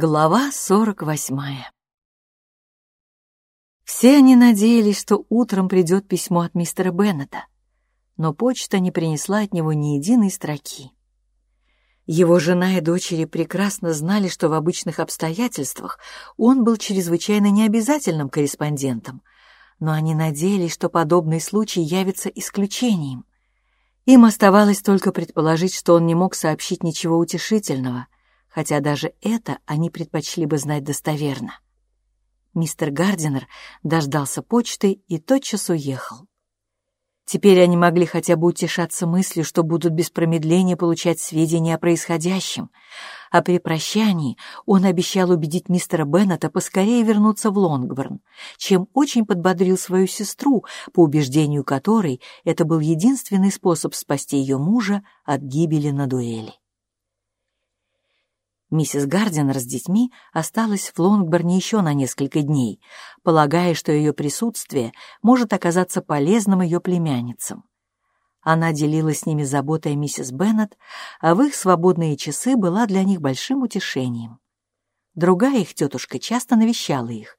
Глава сорок восьмая Все они надеялись, что утром придет письмо от мистера Беннета, но почта не принесла от него ни единой строки. Его жена и дочери прекрасно знали, что в обычных обстоятельствах он был чрезвычайно необязательным корреспондентом, но они надеялись, что подобный случай явится исключением. Им оставалось только предположить, что он не мог сообщить ничего утешительного — хотя даже это они предпочли бы знать достоверно. Мистер Гардинер дождался почты и тотчас уехал. Теперь они могли хотя бы утешаться мыслью, что будут без промедления получать сведения о происходящем, а при прощании он обещал убедить мистера Беннета поскорее вернуться в Лонгборн, чем очень подбодрил свою сестру, по убеждению которой это был единственный способ спасти ее мужа от гибели на дуэли. Миссис Гардинер с детьми осталась в Лонгборне еще на несколько дней, полагая, что ее присутствие может оказаться полезным ее племянницам. Она делилась с ними заботой о миссис Беннет, а в их свободные часы была для них большим утешением. Другая их тетушка часто навещала их,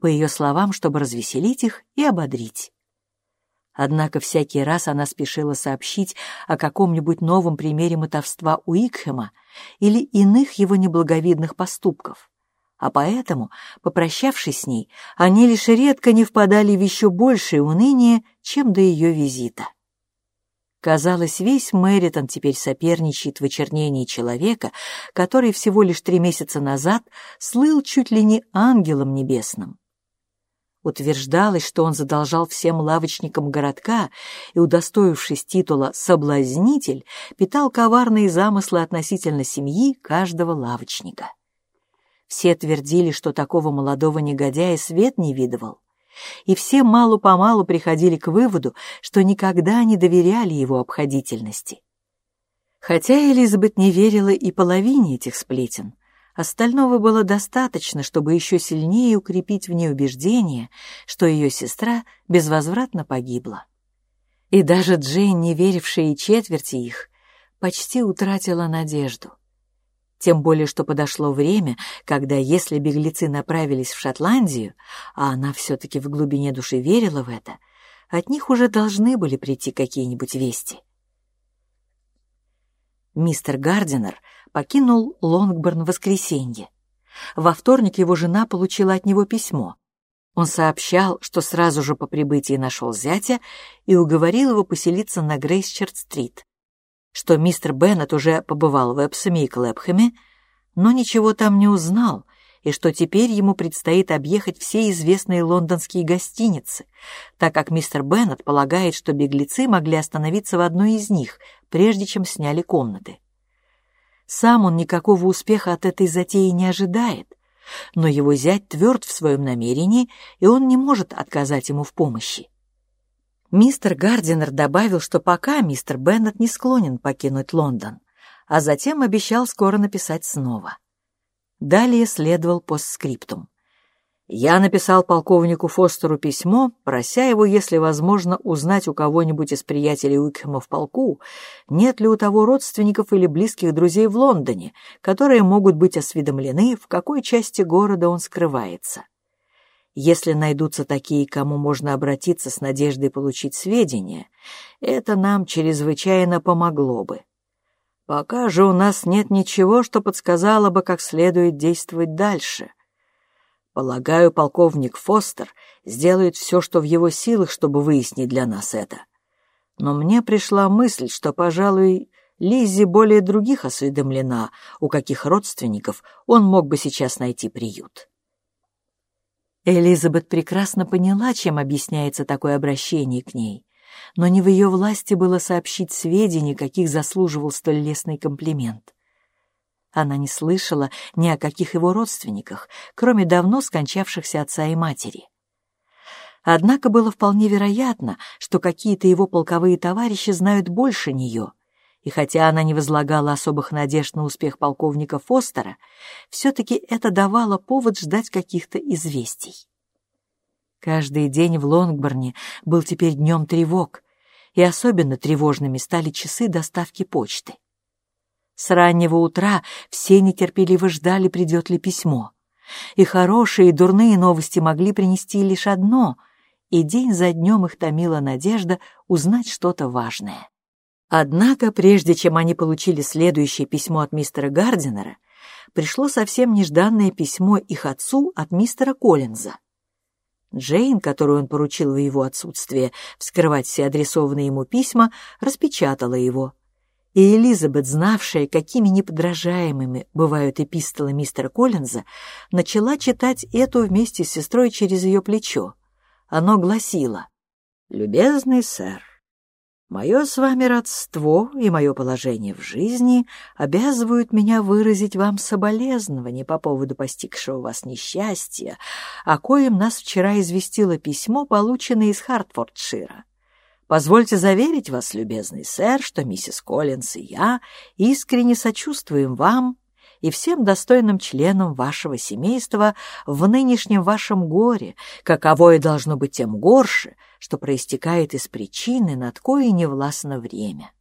по ее словам, чтобы развеселить их и ободрить. Однако всякий раз она спешила сообщить о каком-нибудь новом примере мотовства Уикхема или иных его неблаговидных поступков. А поэтому, попрощавшись с ней, они лишь редко не впадали в еще большее уныние, чем до ее визита. Казалось, весь Мэритон теперь соперничает в очернении человека, который всего лишь три месяца назад слыл чуть ли не ангелом небесным. Утверждалось, что он задолжал всем лавочникам городка и, удостоившись титула «соблазнитель», питал коварные замыслы относительно семьи каждого лавочника. Все твердили, что такого молодого негодяя свет не видывал, и все мало-помалу приходили к выводу, что никогда не доверяли его обходительности. Хотя Элизабет не верила и половине этих сплетен, Остального было достаточно, чтобы еще сильнее укрепить в ней убеждение, что ее сестра безвозвратно погибла. И даже Джейн, не верившая и четверти их, почти утратила надежду. Тем более, что подошло время, когда, если беглецы направились в Шотландию, а она все-таки в глубине души верила в это, от них уже должны были прийти какие-нибудь вести. Мистер Гардинер покинул Лонгборн в воскресенье. Во вторник его жена получила от него письмо. Он сообщал, что сразу же по прибытии нашел зятя и уговорил его поселиться на Грейсчерд-стрит, что мистер Беннет уже побывал в Эпсоме и Клэпхэме, но ничего там не узнал, и что теперь ему предстоит объехать все известные лондонские гостиницы, так как мистер Беннет полагает, что беглецы могли остановиться в одной из них, прежде чем сняли комнаты. Сам он никакого успеха от этой затеи не ожидает, но его зять тверд в своем намерении, и он не может отказать ему в помощи. Мистер Гардинер добавил, что пока мистер Беннет не склонен покинуть Лондон, а затем обещал скоро написать снова. Далее следовал постскриптум. Я написал полковнику Фостеру письмо, прося его, если возможно, узнать у кого-нибудь из приятелей Уикхэма в полку, нет ли у того родственников или близких друзей в Лондоне, которые могут быть осведомлены, в какой части города он скрывается. Если найдутся такие, кому можно обратиться с надеждой получить сведения, это нам чрезвычайно помогло бы. Пока же у нас нет ничего, что подсказало бы, как следует действовать дальше — Полагаю, полковник Фостер сделает все, что в его силах, чтобы выяснить для нас это. Но мне пришла мысль, что, пожалуй, Лиззи более других осведомлена, у каких родственников он мог бы сейчас найти приют. Элизабет прекрасно поняла, чем объясняется такое обращение к ней, но не в ее власти было сообщить сведения, каких заслуживал столь лестный комплимент. Она не слышала ни о каких его родственниках, кроме давно скончавшихся отца и матери. Однако было вполне вероятно, что какие-то его полковые товарищи знают больше нее, и хотя она не возлагала особых надежд на успех полковника Фостера, все-таки это давало повод ждать каких-то известий. Каждый день в Лонгборне был теперь днем тревог, и особенно тревожными стали часы доставки почты. С раннего утра все нетерпеливо ждали, придет ли письмо. И хорошие, и дурные новости могли принести лишь одно, и день за днем их томила надежда узнать что-то важное. Однако, прежде чем они получили следующее письмо от мистера Гардинера, пришло совсем нежданное письмо их отцу от мистера Коллинза. Джейн, которую он поручил в его отсутствие вскрывать все адресованные ему письма, распечатала его. И Элизабет, знавшая, какими неподражаемыми бывают эпистолы мистера Коллинза, начала читать эту вместе с сестрой через ее плечо. Оно гласило «Любезный сэр, Мое с вами родство и мое положение в жизни обязывают меня выразить вам соболезнование по поводу постигшего вас несчастья, о коем нас вчера известило письмо, полученное из Хартфордшира. Позвольте заверить вас, любезный сэр, что миссис Коллинс и я искренне сочувствуем вам и всем достойным членам вашего семейства в нынешнем вашем горе, каковое должно быть тем горше, что проистекает из причины, над коей не властно время.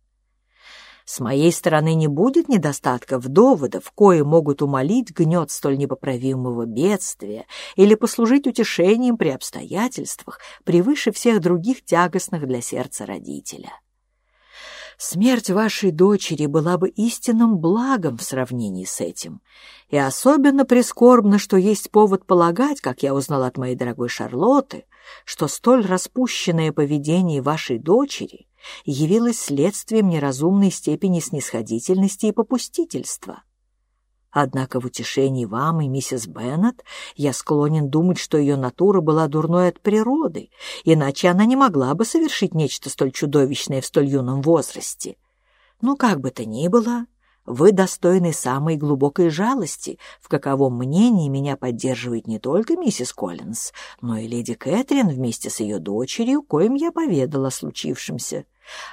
С моей стороны не будет недостатков доводов, кои могут умолить гнет столь непоправимого бедствия или послужить утешением при обстоятельствах, превыше всех других тягостных для сердца родителя. Смерть вашей дочери была бы истинным благом в сравнении с этим. И особенно прискорбно, что есть повод полагать, как я узнал от моей дорогой Шарлотты, что столь распущенное поведение вашей дочери явилось следствием неразумной степени снисходительности и попустительства. Однако в утешении вам и миссис Беннет я склонен думать, что ее натура была дурной от природы, иначе она не могла бы совершить нечто столь чудовищное в столь юном возрасте. Но как бы то ни было, вы достойны самой глубокой жалости, в каковом мнении меня поддерживает не только миссис Коллинз, но и леди Кэтрин вместе с ее дочерью, коим я поведала о случившемся.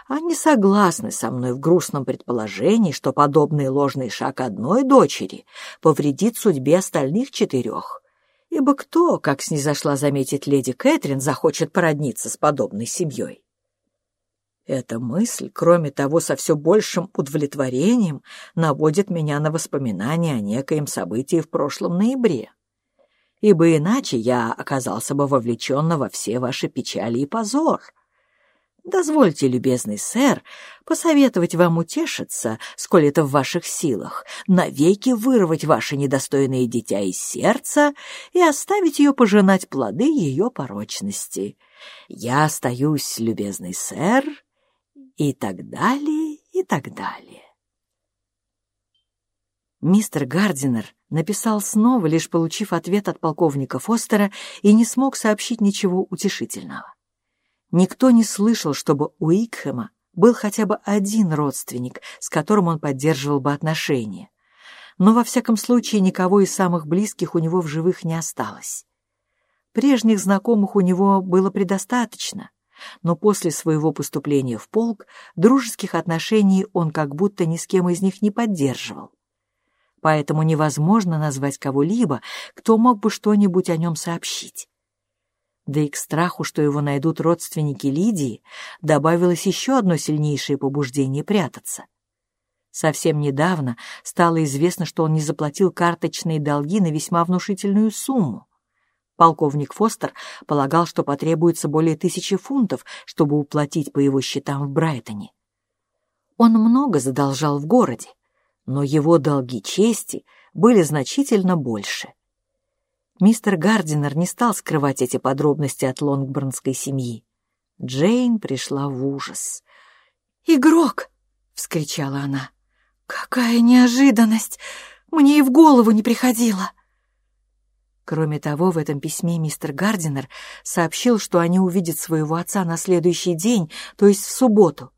Они согласны со мной в грустном предположении, что подобный ложный шаг одной дочери повредит судьбе остальных четырех. Ибо кто, как снизошла заметить леди Кэтрин, захочет породниться с подобной семьей? Эта мысль, кроме того, со все большим удовлетворением наводит меня на воспоминания о некоем событии в прошлом ноябре. Ибо иначе я оказался бы вовлечен во все ваши печали и позор. Дозвольте, любезный сэр, посоветовать вам утешиться, сколь это в ваших силах, навеки вырвать ваше недостойное дитя из сердца и оставить ее пожинать плоды ее порочности. Я остаюсь, любезный сэр, и так далее, и так далее. Мистер Гардинер написал снова, лишь получив ответ от полковника Фостера, и не смог сообщить ничего утешительного. Никто не слышал, чтобы у Икхэма был хотя бы один родственник, с которым он поддерживал бы отношения. Но во всяком случае никого из самых близких у него в живых не осталось. Прежних знакомых у него было предостаточно, но после своего поступления в полк дружеских отношений он как будто ни с кем из них не поддерживал. Поэтому невозможно назвать кого-либо, кто мог бы что-нибудь о нем сообщить. Да и к страху, что его найдут родственники Лидии, добавилось еще одно сильнейшее побуждение прятаться. Совсем недавно стало известно, что он не заплатил карточные долги на весьма внушительную сумму. Полковник Фостер полагал, что потребуется более тысячи фунтов, чтобы уплатить по его счетам в Брайтоне. Он много задолжал в городе, но его долги чести были значительно больше. Мистер Гардинер не стал скрывать эти подробности от лонгборнской семьи. Джейн пришла в ужас. «Игрок!» — вскричала она. «Какая неожиданность! Мне и в голову не приходило!» Кроме того, в этом письме мистер Гардинер сообщил, что они увидят своего отца на следующий день, то есть в субботу.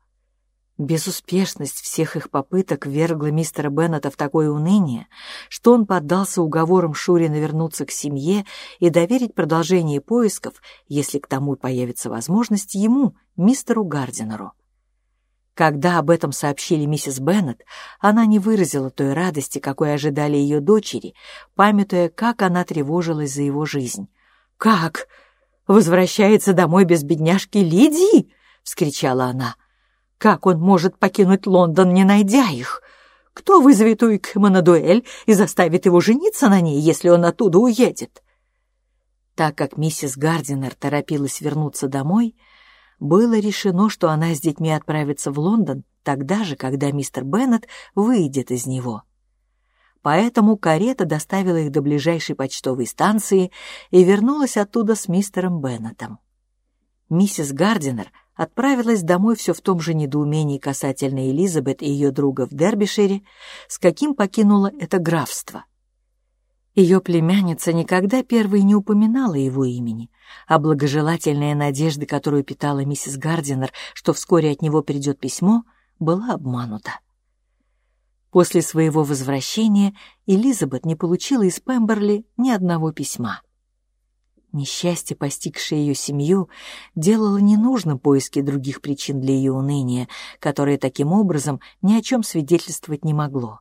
Безуспешность всех их попыток вергла мистера Беннета в такое уныние, что он поддался уговорам Шурина вернуться к семье и доверить продолжение поисков, если к тому появится возможность, ему, мистеру Гардинеру. Когда об этом сообщили миссис Беннет, она не выразила той радости, какой ожидали ее дочери, памятуя, как она тревожилась за его жизнь. «Как? Возвращается домой без бедняжки Лидии?» — вскричала она. Как он может покинуть Лондон, не найдя их? Кто вызовет Уикхэма на дуэль и заставит его жениться на ней, если он оттуда уедет? Так как миссис Гардинер торопилась вернуться домой, было решено, что она с детьми отправится в Лондон тогда же, когда мистер Беннет выйдет из него. Поэтому карета доставила их до ближайшей почтовой станции и вернулась оттуда с мистером Беннетом. Миссис Гардинер отправилась домой все в том же недоумении касательно Элизабет и ее друга в Дербишире, с каким покинула это графство. Ее племянница никогда первой не упоминала его имени, а благожелательная надежда, которую питала миссис Гардинер, что вскоре от него придет письмо, была обманута. После своего возвращения Элизабет не получила из Пемберли ни одного письма. Несчастье, постигшее ее семью, делало ненужным поиски других причин для ее уныния, которое таким образом ни о чем свидетельствовать не могло.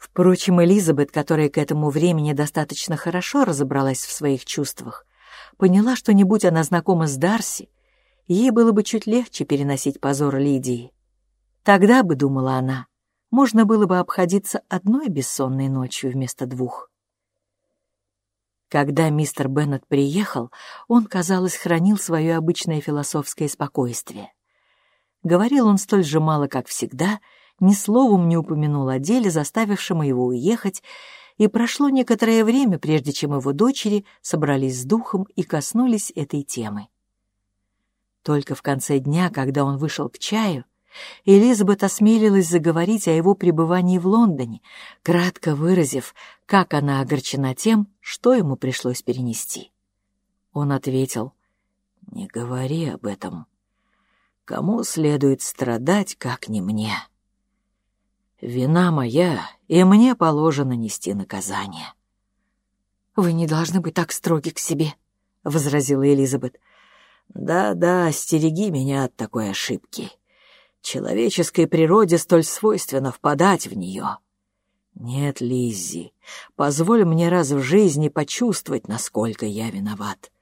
Впрочем, Элизабет, которая к этому времени достаточно хорошо разобралась в своих чувствах, поняла, что не будь она знакома с Дарси, ей было бы чуть легче переносить позор Лидии. Тогда бы, думала она, можно было бы обходиться одной бессонной ночью вместо двух. Когда мистер Беннет приехал, он, казалось, хранил свое обычное философское спокойствие. Говорил он столь же мало, как всегда, ни словом не упомянул о деле, заставившем его уехать, и прошло некоторое время, прежде чем его дочери собрались с духом и коснулись этой темы. Только в конце дня, когда он вышел к чаю, Элизабет осмелилась заговорить о его пребывании в Лондоне, кратко выразив, как она огорчена тем, что ему пришлось перенести. Он ответил, «Не говори об этом. Кому следует страдать, как не мне? Вина моя, и мне положено нести наказание». «Вы не должны быть так строги к себе», — возразила Элизабет. «Да-да, стереги меня от такой ошибки». Человеческой природе столь свойственно впадать в нее. Нет, Лиззи, позволь мне раз в жизни почувствовать, насколько я виноват.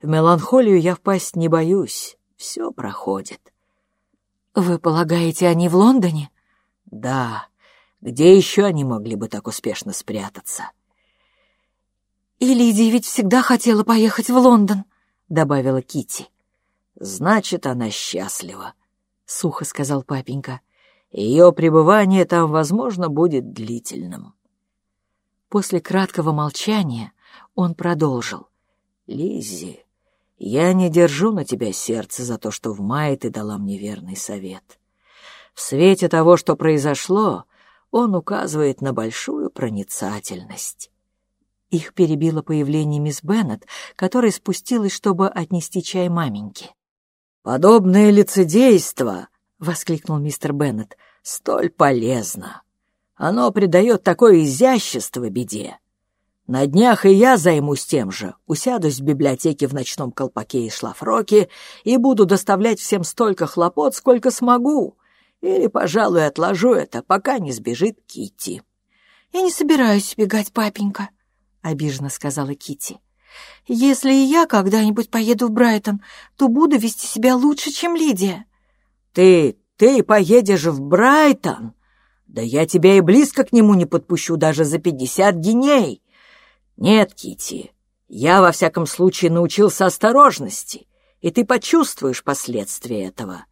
В меланхолию я впасть не боюсь, все проходит. Вы полагаете, они в Лондоне? Да. Где еще они могли бы так успешно спрятаться? И Лидия ведь всегда хотела поехать в Лондон, добавила Кити. Значит, она счастлива, — сухо сказал папенька. «Ее пребывание там, возможно, будет длительным». После краткого молчания он продолжил. «Лиззи, я не держу на тебя сердце за то, что в мае ты дала мне верный совет. В свете того, что произошло, он указывает на большую проницательность». Их перебило появление мисс Беннет, которая спустилась, чтобы отнести чай маменьке. «Подобное лицедейство», — воскликнул мистер Беннет, — «столь полезно. Оно придает такое изящество беде. На днях и я займусь тем же, усядусь в библиотеке в ночном колпаке и шлафроке и буду доставлять всем столько хлопот, сколько смогу, или, пожалуй, отложу это, пока не сбежит Кити. «Я не собираюсь бегать, папенька», — обиженно сказала Кити. Если и я когда-нибудь поеду в Брайтон, то буду вести себя лучше, чем Лидия». «Ты, ты поедешь в Брайтон? Да я тебя и близко к нему не подпущу даже за пятьдесят геней. Нет, Кити, я во всяком случае научился осторожности, и ты почувствуешь последствия этого».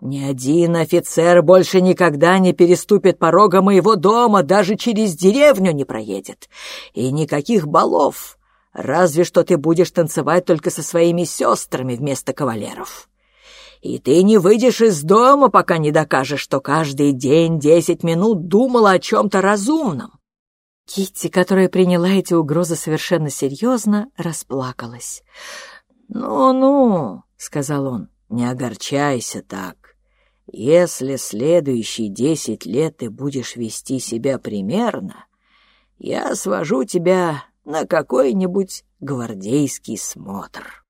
Ни один офицер больше никогда не переступит порога моего дома, даже через деревню не проедет. И никаких балов. Разве что ты будешь танцевать только со своими сестрами вместо кавалеров. И ты не выйдешь из дома, пока не докажешь, что каждый день десять минут думала о чем-то разумном. Китти, которая приняла эти угрозы совершенно серьезно, расплакалась. «Ну-ну», — сказал он, — «не огорчайся так. Если следующие десять лет ты будешь вести себя примерно, я свожу тебя на какой-нибудь гвардейский смотр.